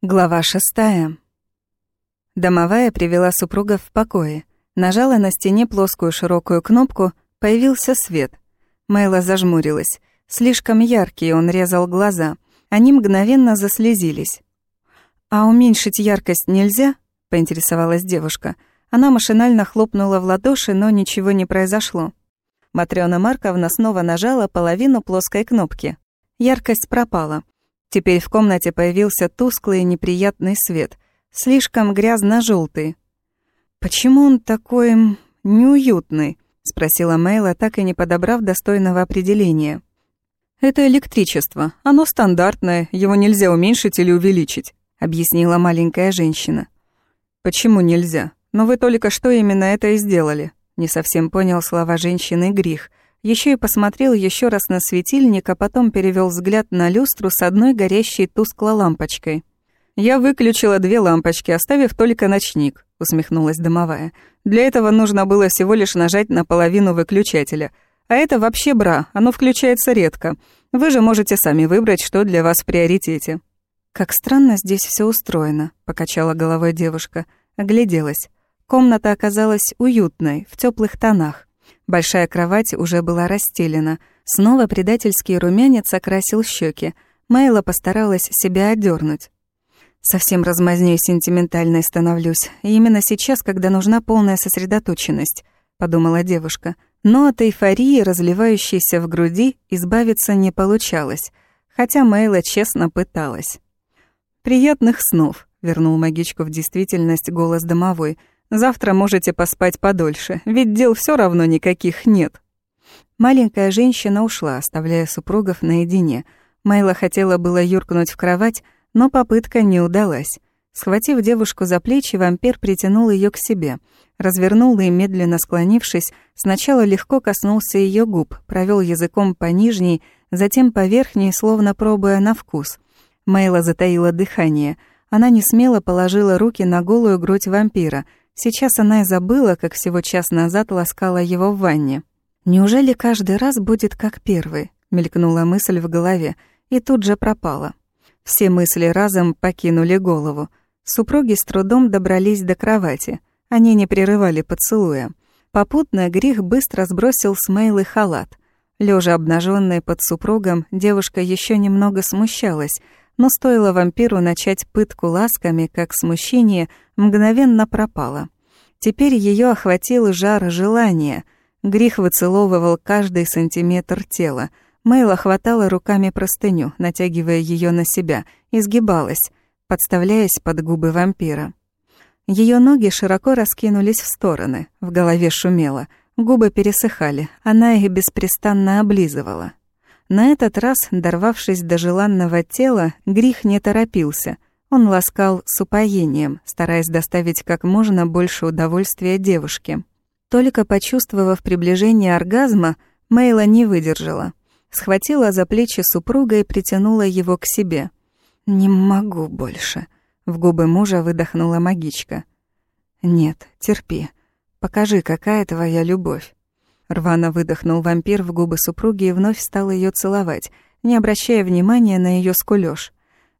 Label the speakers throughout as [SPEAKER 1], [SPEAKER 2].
[SPEAKER 1] Глава шестая. Домовая привела супруга в покое. Нажала на стене плоскую широкую кнопку, появился свет. Мэйла зажмурилась. Слишком яркий он резал глаза. Они мгновенно заслезились. «А уменьшить яркость нельзя?» — поинтересовалась девушка. Она машинально хлопнула в ладоши, но ничего не произошло. Матрёна Марковна снова нажала половину плоской кнопки. Яркость пропала. Теперь в комнате появился тусклый и неприятный свет, слишком грязно желтый «Почему он такой... неуютный?» — спросила Мэйла, так и не подобрав достойного определения. «Это электричество. Оно стандартное, его нельзя уменьшить или увеличить», — объяснила маленькая женщина. «Почему нельзя? Но вы только что именно это и сделали», — не совсем понял слова женщины Грих, еще и посмотрел еще раз на светильник, а потом перевел взгляд на люстру с одной горящей тускло лампочкой. «Я выключила две лампочки, оставив только ночник», — усмехнулась домовая. «Для этого нужно было всего лишь нажать на половину выключателя. А это вообще бра, оно включается редко. Вы же можете сами выбрать, что для вас в приоритете». «Как странно здесь все устроено», — покачала головой девушка. Огляделась. Комната оказалась уютной, в теплых тонах. Большая кровать уже была расстелена. Снова предательский румянец окрасил щеки. Майла постаралась себя одернуть. Совсем размазнёй сентиментальной становлюсь. И именно сейчас, когда нужна полная сосредоточенность, подумала девушка. Но от эйфории, разливающейся в груди, избавиться не получалось, хотя Мэйла честно пыталась. «Приятных снов», — вернул магичку в действительность голос домовой — Завтра можете поспать подольше, ведь дел все равно никаких нет». Маленькая женщина ушла, оставляя супругов наедине. Майла хотела было юркнуть в кровать, но попытка не удалась. Схватив девушку за плечи, вампир притянул ее к себе, развернул и, медленно склонившись, сначала легко коснулся ее губ, провел языком по нижней, затем по верхней, словно пробуя на вкус. Майла затаила дыхание. Она не смело положила руки на голую грудь вампира — Сейчас она и забыла, как всего час назад ласкала его в ванне. «Неужели каждый раз будет как первый?» — мелькнула мысль в голове, и тут же пропала. Все мысли разом покинули голову. Супруги с трудом добрались до кровати. Они не прерывали поцелуя. Попутно грех быстро сбросил с Мейлы халат. Лежа обнаженной под супругом, девушка еще немного смущалась, но стоило вампиру начать пытку ласками, как смущение мгновенно пропало. Теперь ее охватил жар желания. Грих выцеловывал каждый сантиметр тела. Мэйла хватала руками простыню, натягивая ее на себя, изгибалась, подставляясь под губы вампира. Ее ноги широко раскинулись в стороны, в голове шумело, губы пересыхали, она их беспрестанно облизывала. На этот раз, дорвавшись до желанного тела, грех не торопился. Он ласкал с упоением, стараясь доставить как можно больше удовольствия девушке. Только почувствовав приближение оргазма, Мейла не выдержала. Схватила за плечи супруга и притянула его к себе. «Не могу больше», — в губы мужа выдохнула магичка. «Нет, терпи. Покажи, какая твоя любовь». Рвано выдохнул вампир в губы супруги и вновь стал ее целовать, не обращая внимания на ее скулёж.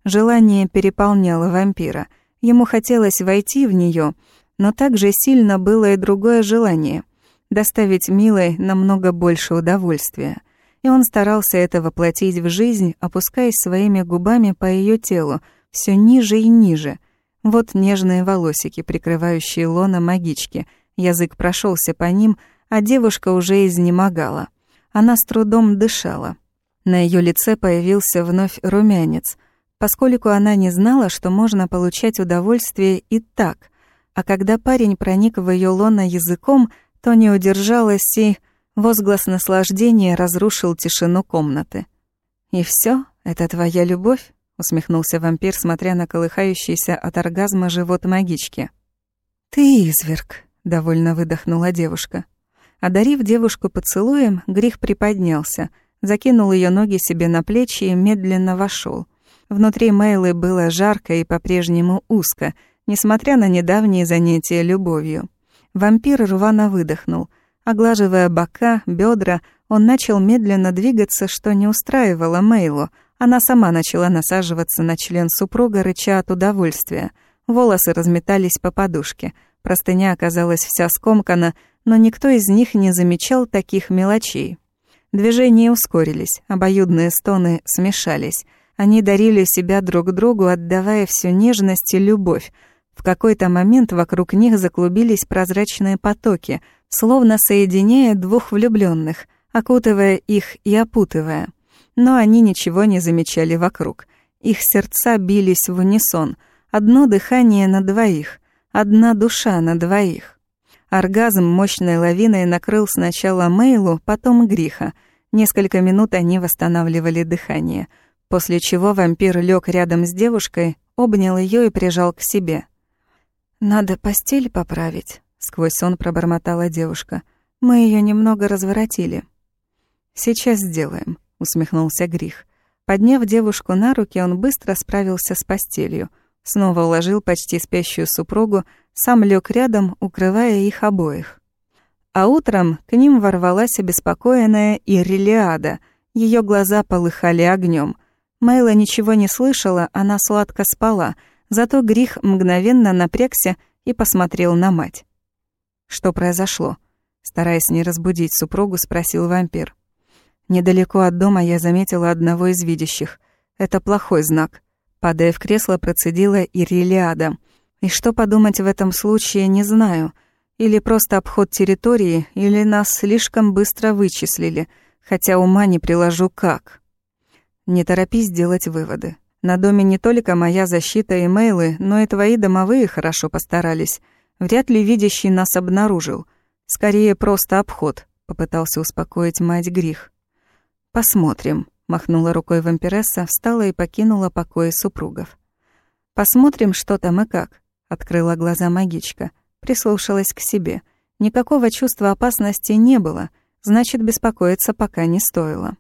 [SPEAKER 1] Желание переполняло вампира. Ему хотелось войти в нее, но также сильно было и другое желание — доставить милой намного больше удовольствия. И он старался это воплотить в жизнь, опускаясь своими губами по ее телу, все ниже и ниже. Вот нежные волосики, прикрывающие лона магички. Язык прошелся по ним — а девушка уже изнемогала. Она с трудом дышала. На ее лице появился вновь румянец, поскольку она не знала, что можно получать удовольствие и так. А когда парень проник в ее лоно языком, то не удержалась и... Возглас наслаждения разрушил тишину комнаты. «И все, Это твоя любовь?» — усмехнулся вампир, смотря на колыхающийся от оргазма живот магички. «Ты изверг», — довольно выдохнула девушка. Одарив девушку поцелуем, грех приподнялся, закинул ее ноги себе на плечи и медленно вошел. Внутри Мейлы было жарко и по-прежнему узко, несмотря на недавние занятия любовью. Вампир рвано выдохнул. Оглаживая бока, бедра, он начал медленно двигаться, что не устраивало Мейлу. Она сама начала насаживаться на член супруга, рыча от удовольствия. Волосы разметались по подушке. Простыня оказалась вся скомкана, но никто из них не замечал таких мелочей. Движения ускорились, обоюдные стоны смешались. Они дарили себя друг другу, отдавая всю нежность и любовь. В какой-то момент вокруг них заклубились прозрачные потоки, словно соединяя двух влюбленных, окутывая их и опутывая. Но они ничего не замечали вокруг. Их сердца бились в унисон. Одно дыхание на двоих, одна душа на двоих. Оргазм мощной лавиной накрыл сначала Мейлу, потом Гриха. Несколько минут они восстанавливали дыхание, после чего вампир лег рядом с девушкой, обнял ее и прижал к себе. «Надо постель поправить», — сквозь сон пробормотала девушка. «Мы ее немного разворотили». «Сейчас сделаем», — усмехнулся Грих. Подняв девушку на руки, он быстро справился с постелью, снова уложил почти спящую супругу, сам лег рядом, укрывая их обоих. А утром к ним ворвалась обеспокоенная Ирелиада. Ее глаза полыхали огнем. Мейла ничего не слышала, она сладко спала, зато Грих мгновенно напрягся и посмотрел на мать. «Что произошло?» Стараясь не разбудить супругу, спросил вампир. Недалеко от дома я заметила одного из видящих. Это плохой знак. Падая в кресло, процедила Ирелиада. И что подумать в этом случае, не знаю. Или просто обход территории, или нас слишком быстро вычислили, хотя ума не приложу как. Не торопись делать выводы. На доме не только моя защита и мейлы, но и твои домовые хорошо постарались. Вряд ли видящий нас обнаружил. Скорее, просто обход, попытался успокоить мать Грих. Посмотрим, махнула рукой вампиресса, встала и покинула покои супругов. Посмотрим, что там и как. Открыла глаза магичка, прислушалась к себе. Никакого чувства опасности не было, значит, беспокоиться пока не стоило.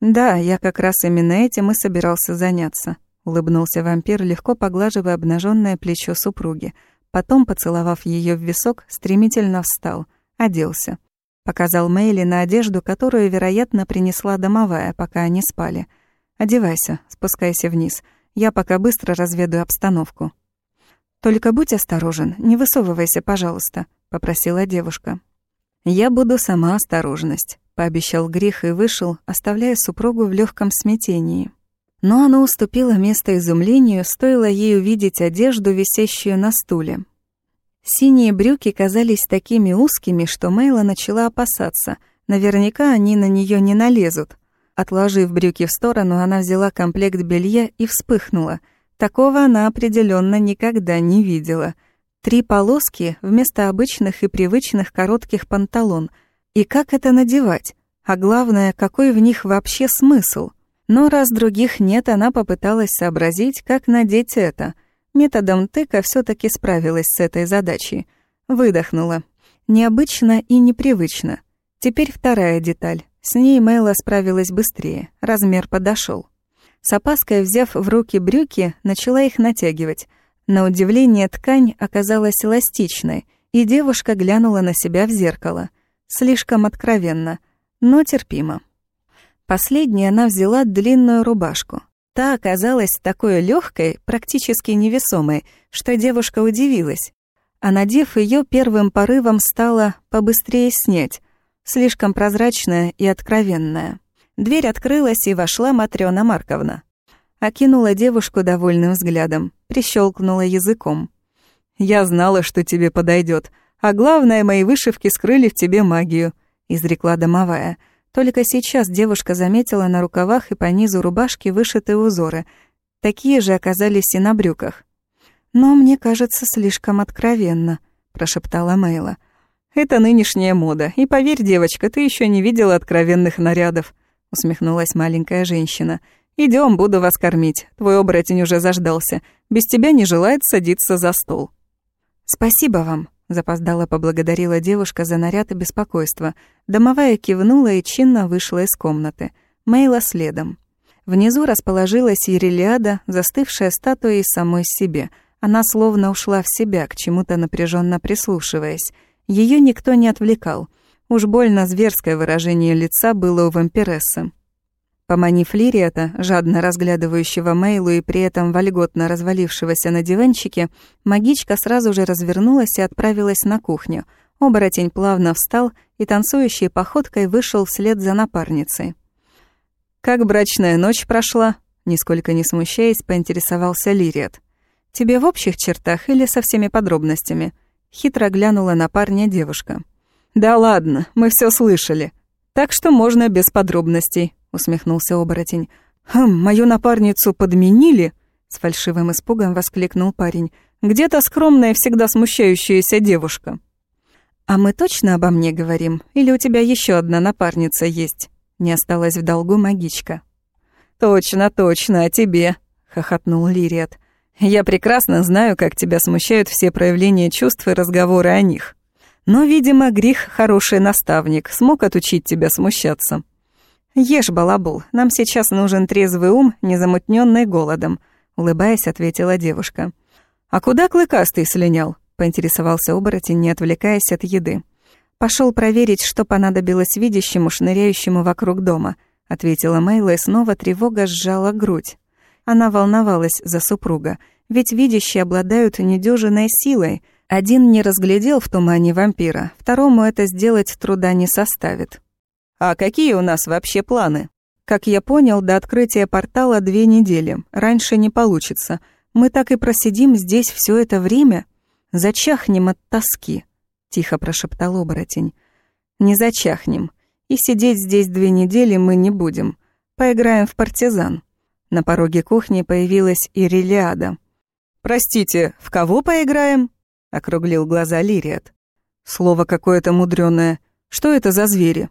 [SPEAKER 1] «Да, я как раз именно этим и собирался заняться», — улыбнулся вампир, легко поглаживая обнаженное плечо супруги. Потом, поцеловав ее в висок, стремительно встал, оделся. Показал Мэйли на одежду, которую, вероятно, принесла домовая, пока они спали. «Одевайся, спускайся вниз. Я пока быстро разведу обстановку». «Только будь осторожен, не высовывайся, пожалуйста», — попросила девушка. «Я буду сама осторожность», — пообещал Грих и вышел, оставляя супругу в легком смятении. Но оно уступило место изумлению, стоило ей увидеть одежду, висящую на стуле. Синие брюки казались такими узкими, что Мейла начала опасаться. Наверняка они на нее не налезут. Отложив брюки в сторону, она взяла комплект белья и вспыхнула — Такого она определенно никогда не видела. Три полоски вместо обычных и привычных коротких панталон. И как это надевать? А главное, какой в них вообще смысл? Но раз других нет, она попыталась сообразить, как надеть это. Методом тыка все таки справилась с этой задачей. Выдохнула. Необычно и непривычно. Теперь вторая деталь. С ней Мэйла справилась быстрее. Размер подошел. С опаской взяв в руки брюки, начала их натягивать. На удивление ткань оказалась эластичной, и девушка глянула на себя в зеркало. Слишком откровенно, но терпимо. Последней она взяла длинную рубашку. Та оказалась такой легкой, практически невесомой, что девушка удивилась. А надев ее, первым порывом стала побыстрее снять, слишком прозрачная и откровенная. Дверь открылась, и вошла Матрёна Марковна. Окинула девушку довольным взглядом, прищелкнула языком. «Я знала, что тебе подойдет, а главное, мои вышивки скрыли в тебе магию», — изрекла домовая. Только сейчас девушка заметила на рукавах и по низу рубашки вышитые узоры. Такие же оказались и на брюках. «Но мне кажется, слишком откровенно», — прошептала Мейла. «Это нынешняя мода, и поверь, девочка, ты еще не видела откровенных нарядов», усмехнулась маленькая женщина. Идем, буду вас кормить. Твой оборотень уже заждался. Без тебя не желает садиться за стол». «Спасибо вам», — запоздала поблагодарила девушка за наряд и беспокойство. Домовая кивнула и чинно вышла из комнаты. Мейла следом. Внизу расположилась Ерелиада, застывшая статуей самой себе. Она словно ушла в себя, к чему-то напряженно прислушиваясь. Ее никто не отвлекал — Уж больно зверское выражение лица было у вампирессы. Поманив Лириата, жадно разглядывающего Мейлу и при этом вольготно развалившегося на диванчике, магичка сразу же развернулась и отправилась на кухню. Оборотень плавно встал и танцующей походкой вышел вслед за напарницей. «Как брачная ночь прошла?» Нисколько не смущаясь, поинтересовался Лириат. «Тебе в общих чертах или со всеми подробностями?» Хитро глянула на парня девушка. «Да ладно, мы все слышали. Так что можно без подробностей», усмехнулся оборотень. «Хм, мою напарницу подменили?» С фальшивым испугом воскликнул парень. «Где-то скромная, всегда смущающаяся девушка». «А мы точно обо мне говорим? Или у тебя еще одна напарница есть?» Не осталась в долгу магичка. «Точно, точно, о тебе», — хохотнул Лириат. «Я прекрасно знаю, как тебя смущают все проявления чувств и разговоры о них. Но, видимо, грех хороший наставник, смог отучить тебя смущаться». «Ешь, балабул, нам сейчас нужен трезвый ум, не замутненный голодом», — улыбаясь, ответила девушка. «А куда Клыкастый слинял?» — поинтересовался оборотень, не отвлекаясь от еды. Пошел проверить, что понадобилось видящему, шныряющему вокруг дома», — ответила Мейла, и снова тревога сжала грудь. Она волновалась за супруга, ведь видящие обладают недюжиной силой. Один не разглядел в тумане вампира, второму это сделать труда не составит. А какие у нас вообще планы? Как я понял, до открытия портала две недели. Раньше не получится. Мы так и просидим здесь все это время. Зачахнем от тоски, тихо прошептал оборотень. Не зачахнем. И сидеть здесь две недели мы не будем. Поиграем в партизан. На пороге кухни появилась Ирелиада. «Простите, в кого поиграем?» — округлил глаза Лириат. «Слово какое-то мудреное. Что это за звери?»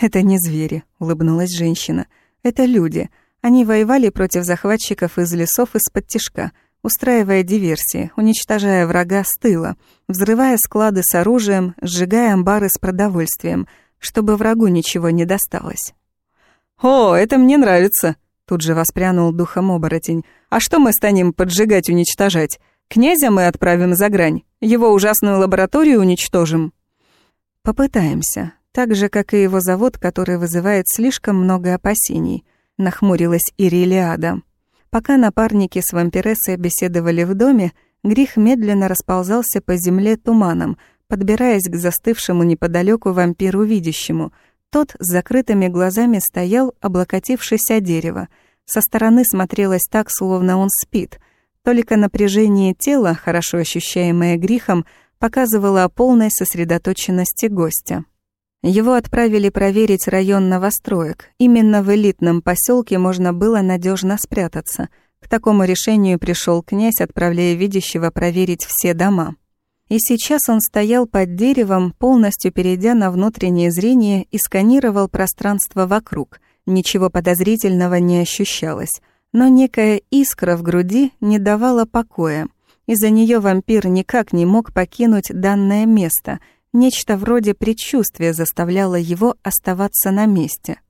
[SPEAKER 1] «Это не звери», — улыбнулась женщина. «Это люди. Они воевали против захватчиков из лесов из-под тишка, устраивая диверсии, уничтожая врага с тыла, взрывая склады с оружием, сжигая амбары с продовольствием, чтобы врагу ничего не досталось». «О, это мне нравится», — тут же воспрянул духом оборотень. «А что мы станем поджигать, уничтожать? Князя мы отправим за грань, его ужасную лабораторию уничтожим». «Попытаемся», так же, как и его завод, который вызывает слишком много опасений, нахмурилась Ирилиада. Пока напарники с вампирессой беседовали в доме, Грих медленно расползался по земле туманом, подбираясь к застывшему неподалеку вампиру видящему. Тот с закрытыми глазами стоял, облокотившись о дерево. Со стороны смотрелось так, словно он спит. Только напряжение тела, хорошо ощущаемое Грихом, показывало о полной сосредоточенности гостя. Его отправили проверить район новостроек. Именно в элитном поселке можно было надежно спрятаться. К такому решению пришел князь, отправляя видящего проверить все дома. И сейчас он стоял под деревом, полностью перейдя на внутреннее зрение и сканировал пространство вокруг. Ничего подозрительного не ощущалось. Но некая искра в груди не давала покоя. Из-за нее вампир никак не мог покинуть данное место — Нечто вроде предчувствия заставляло его оставаться на месте.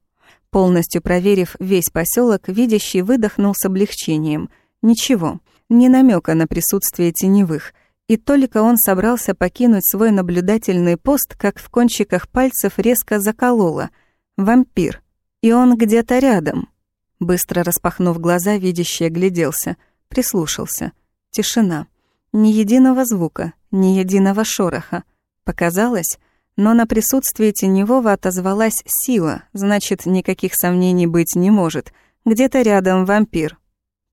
[SPEAKER 1] Полностью проверив весь поселок, видящий выдохнул с облегчением. Ничего, ни намека на присутствие теневых. И только он собрался покинуть свой наблюдательный пост, как в кончиках пальцев резко закололо. Вампир. И он где-то рядом. Быстро распахнув глаза, видящий огляделся. Прислушался. Тишина. Ни единого звука, ни единого шороха. Показалось, но на присутствие Теневого отозвалась сила, значит, никаких сомнений быть не может. Где-то рядом вампир.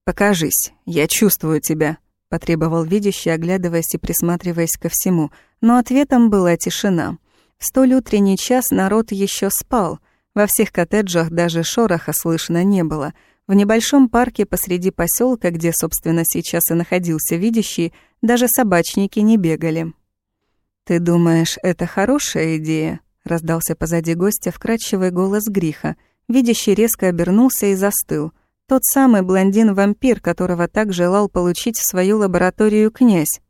[SPEAKER 1] «Покажись, я чувствую тебя», — потребовал видящий, оглядываясь и присматриваясь ко всему. Но ответом была тишина. В столь утренний час народ еще спал. Во всех коттеджах даже шороха слышно не было. В небольшом парке посреди поселка, где, собственно, сейчас и находился видящий, даже собачники не бегали. «Ты думаешь, это хорошая идея?» — раздался позади гостя вкрадчивый голос Гриха. Видящий резко обернулся и застыл. Тот самый блондин-вампир, которого так желал получить в свою лабораторию князь.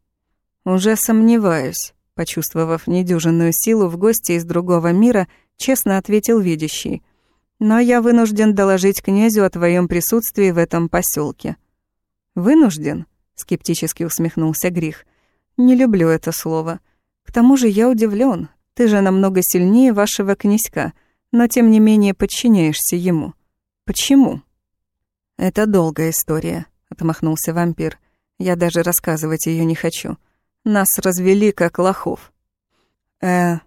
[SPEAKER 1] «Уже сомневаюсь», — почувствовав недюжинную силу в гости из другого мира, честно ответил видящий. «Но я вынужден доложить князю о твоем присутствии в этом поселке. «Вынужден?» — скептически усмехнулся Грих. «Не люблю это слово». К тому же я удивлен. Ты же намного сильнее вашего князька, но тем не менее подчиняешься ему. Почему?» «Это долгая история», — отмахнулся вампир. «Я даже рассказывать ее не хочу. Нас развели как лохов». «Э,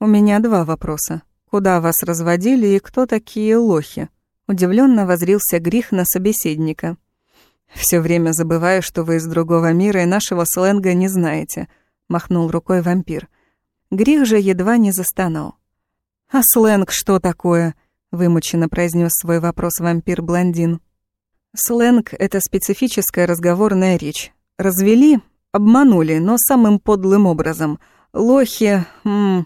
[SPEAKER 1] у меня два вопроса. Куда вас разводили и кто такие лохи?» Удивленно возрился Грих на собеседника. Все время забываю, что вы из другого мира и нашего сленга не знаете», — махнул рукой вампир. Грих же едва не застонал. «А сленг что такое?» — вымученно произнес свой вопрос вампир-блондин. «Сленг — это специфическая разговорная речь. Развели, обманули, но самым подлым образом. Лохи... М -м,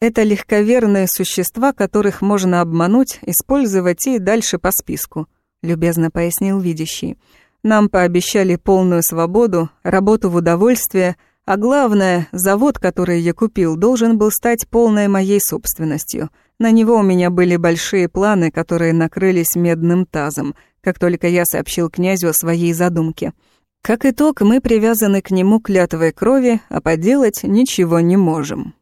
[SPEAKER 1] это легковерные существа, которых можно обмануть, использовать и дальше по списку», — любезно пояснил видящий. «Нам пообещали полную свободу, работу в удовольствие, а главное, завод, который я купил, должен был стать полной моей собственностью. На него у меня были большие планы, которые накрылись медным тазом, как только я сообщил князю о своей задумке. Как итог, мы привязаны к нему клятвой крови, а поделать ничего не можем».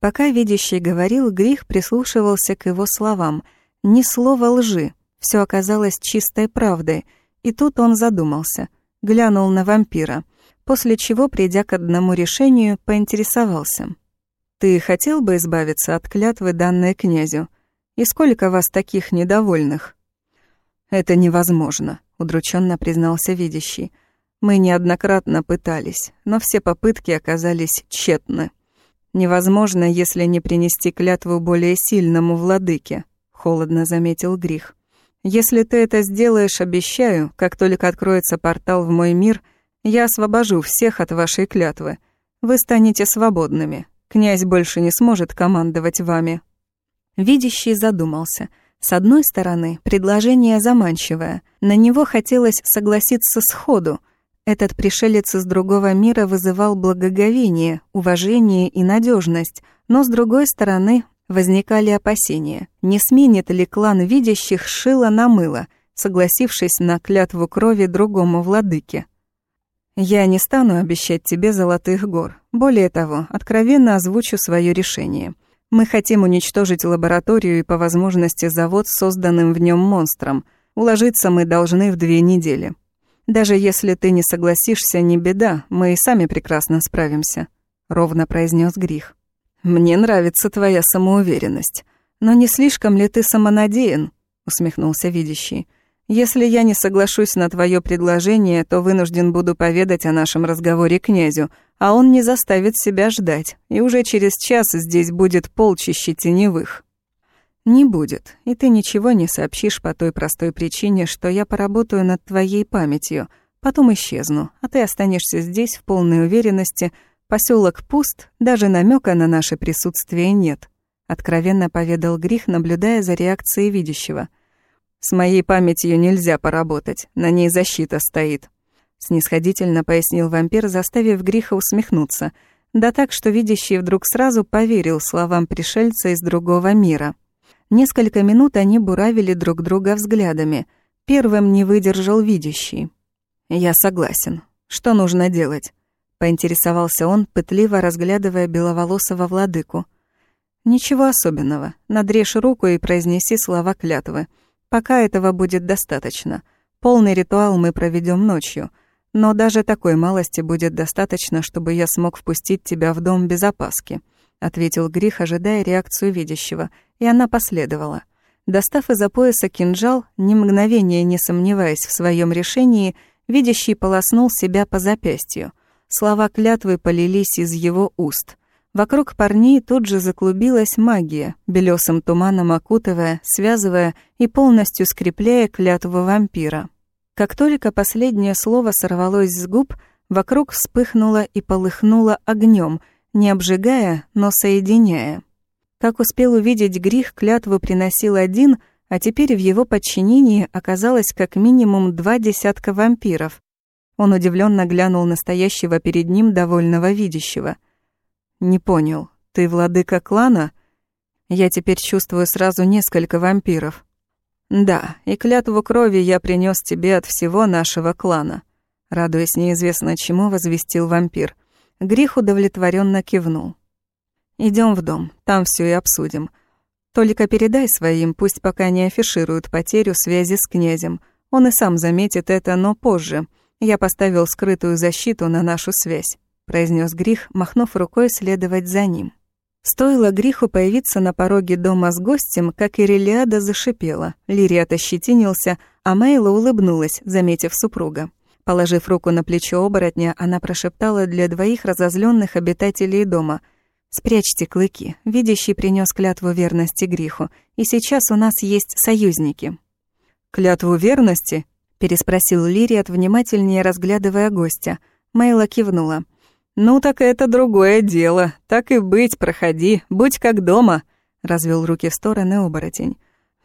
[SPEAKER 1] Пока видящий говорил, Грих прислушивался к его словам. Ни слова лжи, все оказалось чистой правдой. И тут он задумался, глянул на вампира, после чего, придя к одному решению, поинтересовался. «Ты хотел бы избавиться от клятвы, данной князю? И сколько вас таких недовольных?» «Это невозможно», — удрученно признался видящий. «Мы неоднократно пытались, но все попытки оказались тщетны». «Невозможно, если не принести клятву более сильному владыке», — холодно заметил Грих. «Если ты это сделаешь, обещаю, как только откроется портал в мой мир, я освобожу всех от вашей клятвы. Вы станете свободными. Князь больше не сможет командовать вами». Видящий задумался. С одной стороны, предложение заманчивое. На него хотелось согласиться сходу, этот пришелец из другого мира вызывал благоговение, уважение и надежность, но с другой стороны возникали опасения. Не сменит ли клан видящих шило на мыло, согласившись на клятву крови другому владыке? Я не стану обещать тебе золотых гор. Более того, откровенно озвучу свое решение. Мы хотим уничтожить лабораторию и по возможности завод с созданным в нем монстром. Уложиться мы должны в две недели. «Даже если ты не согласишься, не беда, мы и сами прекрасно справимся», — ровно произнес Грих. «Мне нравится твоя самоуверенность. Но не слишком ли ты самонадеян?» — усмехнулся видящий. «Если я не соглашусь на твое предложение, то вынужден буду поведать о нашем разговоре князю, а он не заставит себя ждать, и уже через час здесь будет полчище теневых». «Не будет, и ты ничего не сообщишь по той простой причине, что я поработаю над твоей памятью, потом исчезну, а ты останешься здесь в полной уверенности, поселок пуст, даже намека на наше присутствие нет», — откровенно поведал Грих, наблюдая за реакцией видящего. «С моей памятью нельзя поработать, на ней защита стоит», — снисходительно пояснил вампир, заставив Гриха усмехнуться, да так, что видящий вдруг сразу поверил словам пришельца из другого мира. Несколько минут они буравили друг друга взглядами. Первым не выдержал видящий. «Я согласен. Что нужно делать?» Поинтересовался он, пытливо разглядывая беловолосого владыку. «Ничего особенного. Надрежь руку и произнеси слова клятвы. Пока этого будет достаточно. Полный ритуал мы проведем ночью. Но даже такой малости будет достаточно, чтобы я смог впустить тебя в дом без опаски», — ответил Грих, ожидая реакцию видящего — и она последовала. Достав из-за пояса кинжал, ни мгновения не сомневаясь в своем решении, видящий полоснул себя по запястью. Слова клятвы полились из его уст. Вокруг парней тут же заклубилась магия, белесым туманом окутывая, связывая и полностью скрепляя клятву вампира. Как только последнее слово сорвалось с губ, вокруг вспыхнуло и полыхнуло огнем, не обжигая, но соединяя. Как успел увидеть Грих, клятву приносил один, а теперь в его подчинении оказалось как минимум два десятка вампиров. Он удивленно глянул на стоящего перед ним довольного видящего. «Не понял, ты владыка клана?» «Я теперь чувствую сразу несколько вампиров». «Да, и клятву крови я принес тебе от всего нашего клана», радуясь неизвестно чему, возвестил вампир. Грих удовлетворенно кивнул. Идем в дом, там все и обсудим. Только передай своим, пусть пока не афишируют потерю связи с князем. Он и сам заметит это, но позже. Я поставил скрытую защиту на нашу связь», — произнес Грих, махнув рукой следовать за ним. Стоило Гриху появиться на пороге дома с гостем, как Ирелиада зашипела. Лириат ощетинился, а Мейла улыбнулась, заметив супруга. Положив руку на плечо оборотня, она прошептала для двоих разозленных обитателей дома. «Спрячьте клыки. Видящий принес клятву верности Гриху, и сейчас у нас есть союзники».
[SPEAKER 2] «Клятву верности?» — переспросил Лириат, внимательнее разглядывая гостя. Мейла кивнула. «Ну так это другое дело. Так и быть, проходи, будь как дома», — развел руки в стороны оборотень.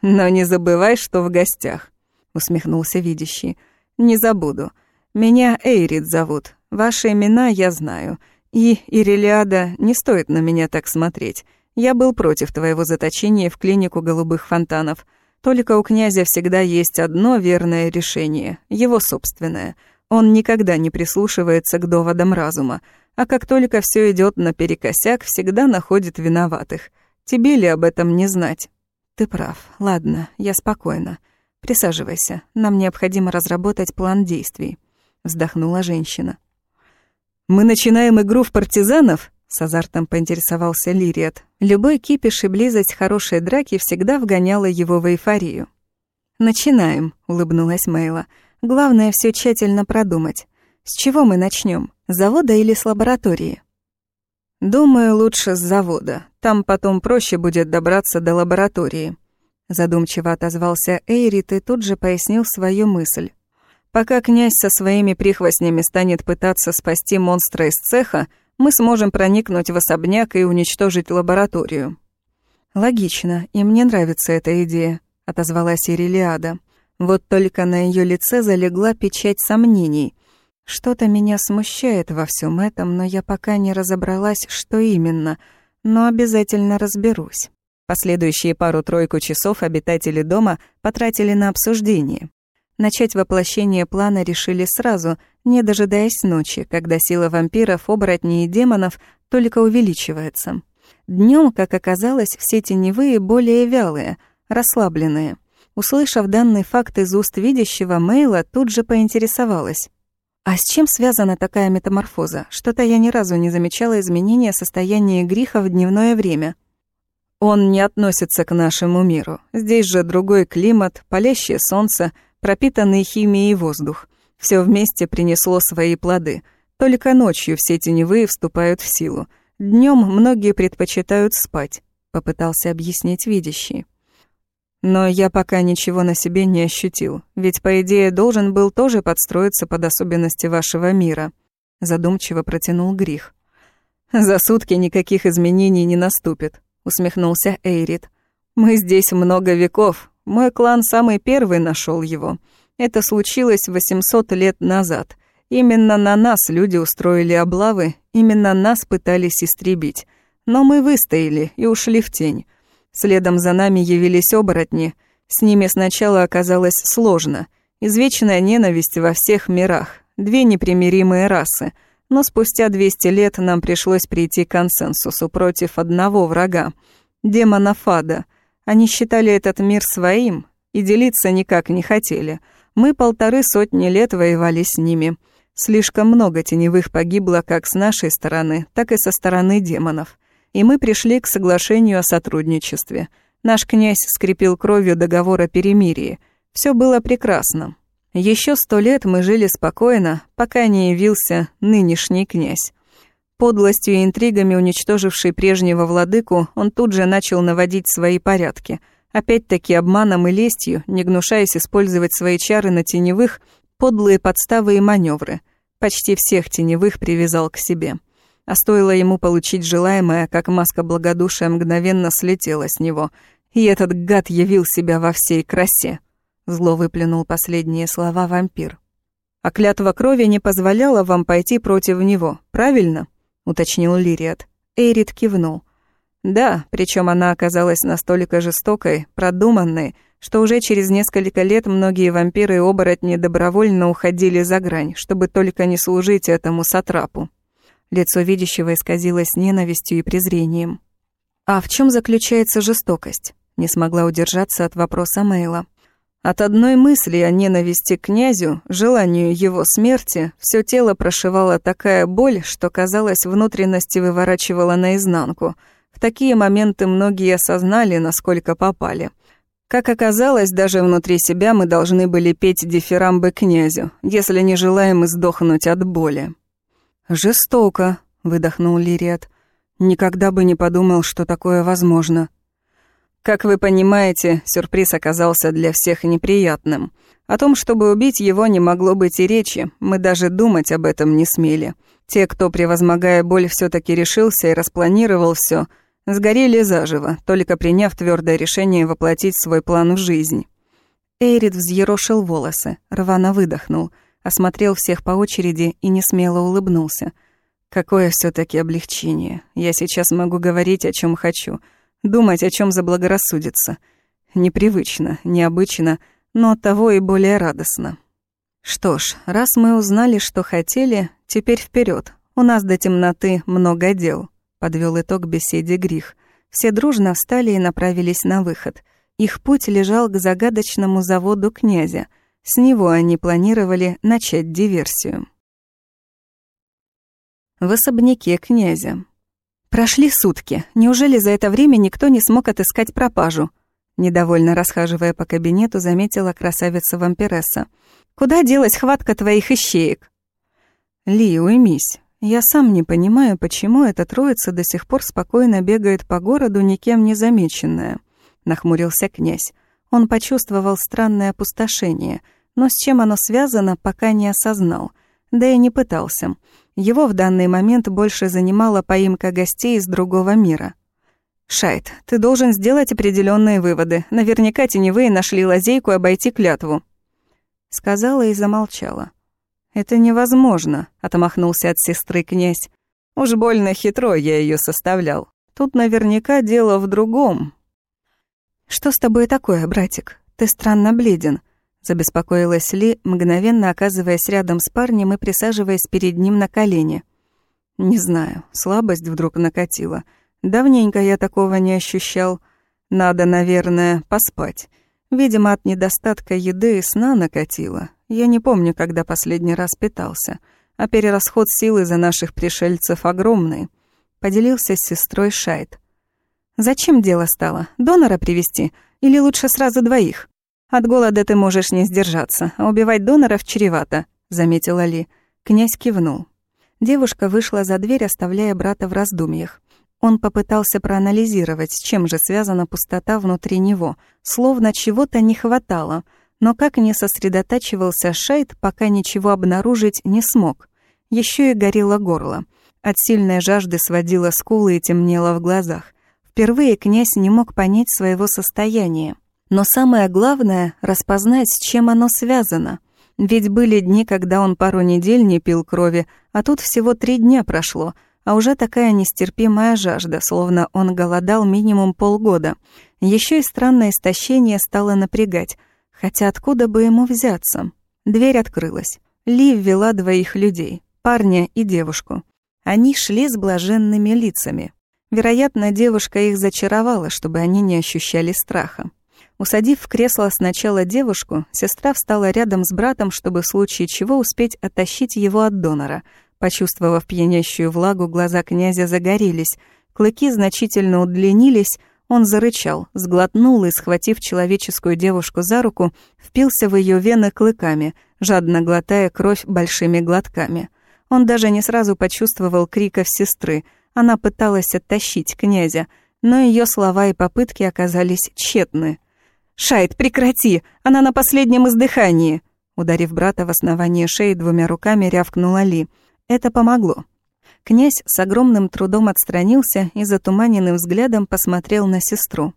[SPEAKER 2] «Но не забывай, что в гостях», — усмехнулся видящий. «Не забуду. Меня Эйрид зовут. Ваши имена я знаю. И, Ирелиада, не стоит на меня так смотреть. Я был против твоего заточения в клинику голубых фонтанов. Только у князя всегда есть одно верное решение, его собственное. Он никогда не прислушивается к доводам разума а как только все идет наперекосяк, всегда находит виноватых. Тебе ли об этом не знать?
[SPEAKER 1] Ты прав. Ладно, я спокойна. Присаживайся. Нам необходимо разработать план действий. Вздохнула женщина.
[SPEAKER 2] Мы начинаем игру в партизанов? С азартом поинтересовался Лириат.
[SPEAKER 1] Любой кипиш и близость хорошей драки всегда вгоняла его в эйфорию. «Начинаем», — улыбнулась Мейла. «Главное все тщательно продумать. С чего мы начнем? С завода или с лаборатории?
[SPEAKER 2] Думаю, лучше с завода. Там потом проще будет добраться до лаборатории. Задумчиво отозвался Эйрит и тут же пояснил свою мысль. Пока князь со своими прихвостнями станет пытаться спасти монстра из цеха, мы сможем проникнуть в особняк и уничтожить лабораторию.
[SPEAKER 1] Логично, и мне нравится эта идея, отозвалась Ирилиада. Вот только на ее лице залегла печать сомнений — что-то меня смущает во всем этом, но я пока не разобралась, что именно, но обязательно разберусь. Последующие пару-тройку часов обитатели дома потратили на обсуждение. Начать воплощение плана решили сразу, не дожидаясь ночи, когда сила вампиров, оборотней и демонов только увеличивается. Днем, как оказалось, все теневые более вялые, расслабленные. Услышав данный факт из уст видящего, Мейла тут же поинтересовалась. А с чем связана такая метаморфоза? Что-то я ни разу не замечала изменения состояния гриха в дневное время.
[SPEAKER 2] Он не относится к нашему миру. Здесь же другой климат, палящее солнце, пропитанный химией воздух. Все вместе принесло свои плоды. Только ночью все теневые вступают в силу. Днем многие предпочитают спать, попытался объяснить видящий. Но я пока ничего на себе не ощутил, ведь, по идее, должен был тоже подстроиться под особенности вашего мира. Задумчиво протянул Грих. «За сутки никаких изменений не наступит», — усмехнулся Эйрит. «Мы здесь много веков. Мой клан самый первый нашел его. Это случилось 800 лет назад. Именно на нас люди устроили облавы, именно нас пытались истребить. Но мы выстояли и ушли в тень. Следом за нами явились оборотни. С ними сначала оказалось сложно. Извечная ненависть во всех мирах. Две непримиримые расы. Но спустя 200 лет нам пришлось прийти к консенсусу против одного врага. Демона Фада. Они считали этот мир своим и делиться никак не хотели. Мы полторы сотни лет воевали с ними. Слишком много теневых погибло как с нашей стороны, так и со стороны демонов и мы пришли к соглашению о сотрудничестве. Наш князь скрепил кровью договор о перемирии. Все было прекрасно. Еще сто лет мы жили спокойно, пока не явился нынешний князь. Подлостью и интригами уничтоживший прежнего владыку, он тут же начал наводить свои порядки. Опять-таки обманом и лестью, не гнушаясь использовать свои чары на теневых, подлые подставы и маневры. Почти всех теневых привязал к себе. А стоило ему получить желаемое, как маска благодушия мгновенно слетела с него, и этот гад явил себя во всей красе. Зло выплюнул последние слова вампир. «А клятва крови не позволяла вам пойти против него, правильно?» — уточнил Лириат. Эйрит кивнул. «Да, причем она оказалась настолько жестокой, продуманной, что уже через несколько лет многие вампиры и оборотни добровольно уходили за грань, чтобы только не служить этому сатрапу. Лицо видящего исказилось ненавистью и презрением. «А в чем заключается жестокость?»
[SPEAKER 1] Не смогла удержаться от вопроса Мейла. От одной мысли о ненависти к князю, желанию его смерти, все тело прошивала такая боль, что, казалось, внутренности выворачивала наизнанку. В такие моменты многие осознали, насколько попали. Как оказалось, даже внутри себя мы должны были петь дифирамбы князю, если не желаем издохнуть от боли. «Жестоко», — выдохнул Лириат. «Никогда бы не подумал, что такое возможно». Как вы понимаете, сюрприз оказался для всех неприятным. О том, чтобы убить его, не могло быть и речи, мы даже думать об этом не смели. Те, кто, превозмогая боль, все таки решился и распланировал все, сгорели заживо, только приняв твердое решение воплотить свой план в жизнь. Эйрид взъерошил волосы, рвано выдохнул, осмотрел всех по очереди и несмело улыбнулся. Какое все таки облегчение. Я сейчас могу говорить, о чем хочу — Думать, о чем заблагорассудится. Непривычно, необычно, но оттого и более радостно. Что ж, раз мы узнали, что хотели, теперь вперед. У нас до темноты много дел, подвел итог беседе Грих. Все дружно встали и направились на выход. Их путь лежал к загадочному заводу князя. С него они планировали начать диверсию. В особняке князя. Прошли сутки. Неужели за это время никто не смог отыскать пропажу? Недовольно расхаживая по кабинету, заметила красавица-вампиресса. «Куда делась хватка твоих ищеек?» «Ли, уймись. Я сам не понимаю, почему эта троица до сих пор спокойно бегает по городу, никем не замеченная», — нахмурился князь. Он почувствовал странное опустошение, но с чем оно связано, пока не осознал, да и не пытался. Его в данный момент больше занимала поимка гостей из другого мира. «Шайт, ты должен сделать определенные выводы. Наверняка теневые нашли лазейку обойти клятву». Сказала и замолчала. «Это невозможно», — отмахнулся от сестры князь. «Уж больно хитро я ее составлял. Тут наверняка дело в другом». «Что с тобой такое, братик? Ты странно бледен. Забеспокоилась Ли, мгновенно оказываясь рядом с парнем и присаживаясь перед ним на колени. «Не знаю, слабость вдруг накатила. Давненько я такого не ощущал. Надо, наверное, поспать. Видимо, от недостатка еды и сна накатило. Я не помню, когда последний раз питался. А перерасход силы за наших пришельцев огромный». Поделился с сестрой Шайт. «Зачем дело стало? Донора привести Или лучше сразу двоих?» «От голода ты можешь не сдержаться, а убивать доноров чревато», — заметила Ли. Князь кивнул. Девушка вышла за дверь, оставляя брата в раздумьях. Он попытался проанализировать, с чем же связана пустота внутри него, словно чего-то не хватало, но как не сосредотачивался Шайт, пока ничего обнаружить не смог. Еще и горело горло. От сильной жажды сводило скулы и темнело в глазах. Впервые князь не мог понять своего состояния. Но самое главное — распознать, с чем оно связано. Ведь были дни, когда он пару недель не пил крови, а тут всего три дня прошло, а уже такая нестерпимая жажда, словно он голодал минимум полгода. Еще и странное истощение стало напрягать, хотя откуда бы ему взяться? Дверь открылась. Ли ввела двоих людей, парня и девушку. Они шли с блаженными лицами. Вероятно, девушка их зачаровала, чтобы они не ощущали страха. Усадив в кресло сначала девушку, сестра встала рядом с братом, чтобы в случае чего успеть оттащить его от донора. Почувствовав пьянящую влагу, глаза князя загорелись, клыки значительно удлинились, он зарычал, сглотнул и, схватив человеческую девушку за руку, впился в ее вены клыками, жадно глотая кровь большими глотками. Он даже не сразу почувствовал криков сестры. Она пыталась оттащить князя, но ее слова и попытки оказались тщетны. «Шайт, прекрати! Она на последнем издыхании!» Ударив брата в основание шеи двумя руками, рявкнула Ли. Это помогло. Князь с огромным трудом отстранился и затуманенным взглядом посмотрел на сестру.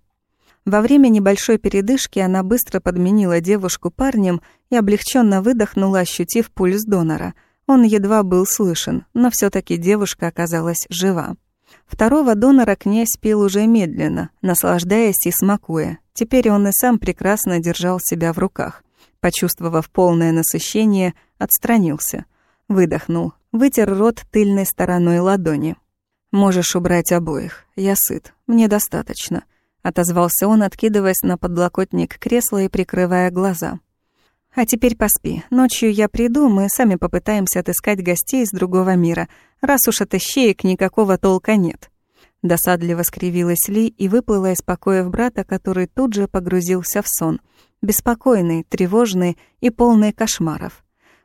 [SPEAKER 1] Во время небольшой передышки она быстро подменила девушку парнем и облегченно выдохнула, ощутив пульс донора. Он едва был слышен, но все таки девушка оказалась жива. Второго донора князь пил уже медленно, наслаждаясь и смакуя. Теперь он и сам прекрасно держал себя в руках. Почувствовав полное насыщение, отстранился. Выдохнул, вытер рот тыльной стороной ладони. «Можешь убрать обоих. Я сыт. Мне достаточно», — отозвался он, откидываясь на подлокотник кресла и прикрывая глаза. А теперь поспи. Ночью я приду, мы сами попытаемся отыскать гостей из другого мира, раз уж от ищеек никакого толка нет. Досадливо скривилась Ли и выплыла из покоев брата, который тут же погрузился в сон. Беспокойный, тревожный и полный кошмаров.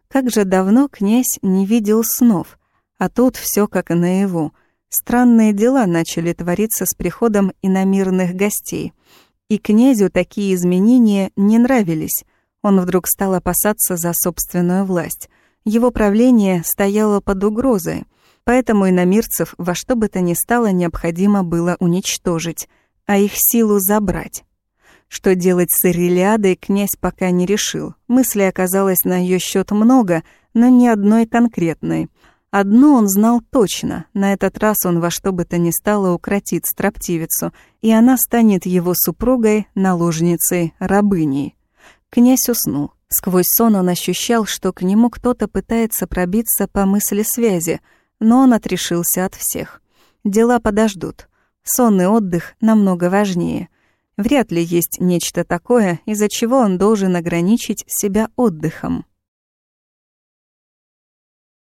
[SPEAKER 1] Как же давно князь не видел снов, а тут все как наяву. Странные дела начали твориться с приходом иномирных гостей. И князю такие изменения не нравились. Он вдруг стал опасаться за собственную власть. Его правление стояло под угрозой, поэтому иномирцев во что бы то ни стало необходимо было уничтожить, а их силу забрать. Что делать с Ирилиадой, князь пока не решил. Мыслей оказалось на ее счет много, но ни одной конкретной. Одно он знал точно, на этот раз он во что бы то ни стало укротит строптивицу, и она станет его супругой, наложницей, рабыней. Князь уснул. Сквозь сон он ощущал, что к нему кто-то пытается пробиться по мысли связи, но он отрешился от всех. Дела подождут. Сон и отдых намного важнее. Вряд ли есть нечто такое, из-за чего он должен ограничить себя отдыхом.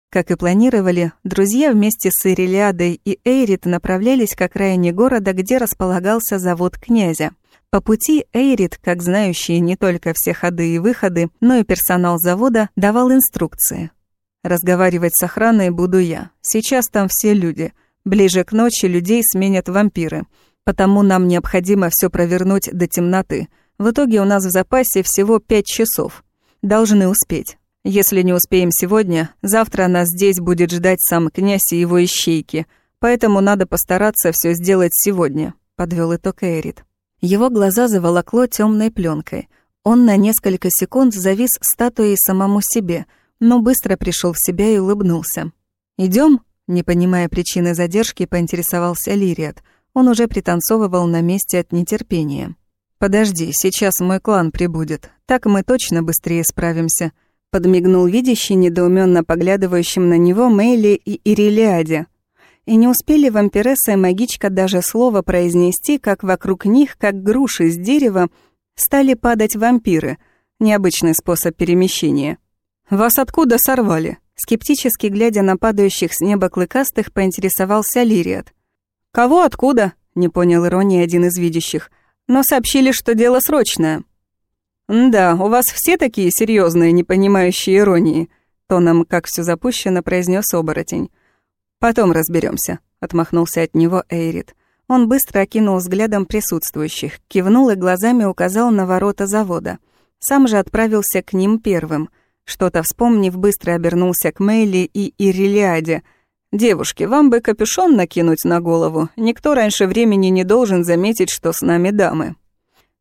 [SPEAKER 1] Как и планировали, друзья вместе с Ирилиадой и Эйрит направлялись к окраине города, где располагался завод князя. По пути Эйрит, как знающий не только все ходы и выходы, но и персонал завода, давал инструкции. «Разговаривать с охраной буду я. Сейчас там все люди. Ближе к ночи людей сменят вампиры. Потому нам необходимо все провернуть до темноты. В итоге у нас в запасе всего пять часов. Должны успеть. Если не успеем сегодня, завтра нас здесь будет ждать сам князь и его ищейки. Поэтому надо постараться все сделать сегодня», — подвел итог Эйрит. Его глаза заволокло темной пленкой. Он на несколько секунд завис статуей самому себе, но быстро пришел в себя и улыбнулся. Идем? Не понимая причины задержки, поинтересовался Лириат. Он уже пританцовывал на месте от нетерпения. «Подожди, сейчас мой клан прибудет. Так мы точно быстрее справимся», — подмигнул видящий, недоуменно поглядывающим на него Мэйли и Ирилиаде, и не успели вампиресса и магичка даже слова произнести, как вокруг них, как груши с дерева, стали падать вампиры. Необычный способ перемещения. «Вас откуда сорвали?» Скептически глядя на падающих с неба клыкастых, поинтересовался Лириат. «Кого откуда?» — не понял иронии один из видящих. «Но сообщили, что дело срочное». «Да, у вас все такие серьезные, не понимающие иронии», — тоном, как все запущено, произнес оборотень. «Потом разберемся, отмахнулся от него Эйрит. Он быстро окинул взглядом присутствующих, кивнул и глазами указал на ворота завода. Сам же отправился к ним первым. Что-то вспомнив, быстро обернулся к Мейли и Ирилиаде. «Девушки, вам бы капюшон накинуть на голову. Никто раньше времени не должен заметить, что с нами дамы».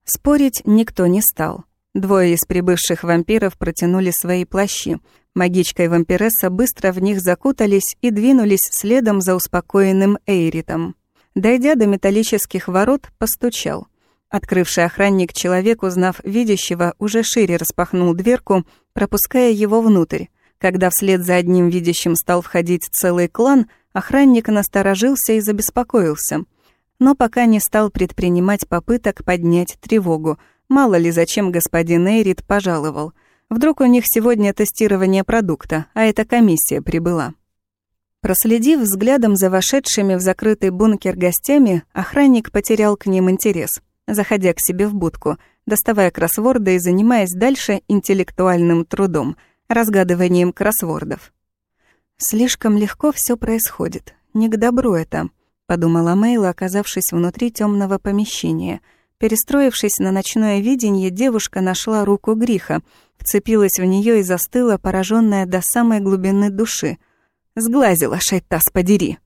[SPEAKER 1] Спорить никто не стал. Двое из прибывших вампиров протянули свои плащи. Магичка и вампиресса быстро в них закутались и двинулись следом за успокоенным Эйритом. Дойдя до металлических ворот, постучал. Открывший охранник человек, узнав видящего, уже шире распахнул дверку, пропуская его внутрь. Когда вслед за одним видящим стал входить целый клан, охранник насторожился и забеспокоился. Но пока не стал предпринимать попыток поднять тревогу. Мало ли зачем господин Эйрит пожаловал — Вдруг у них сегодня тестирование продукта, а эта комиссия прибыла. Проследив взглядом за вошедшими в закрытый бункер гостями, охранник потерял к ним интерес, заходя к себе в будку, доставая кроссворды и занимаясь дальше интеллектуальным трудом, разгадыванием кроссвордов. «Слишком легко все происходит. Не к добру это», — подумала Мейла, оказавшись внутри темного помещения — Перестроившись на ночное видение, девушка нашла руку Гриха, вцепилась в нее и застыла, пораженная до самой глубины души. «Сглазила, шайтас, подери!»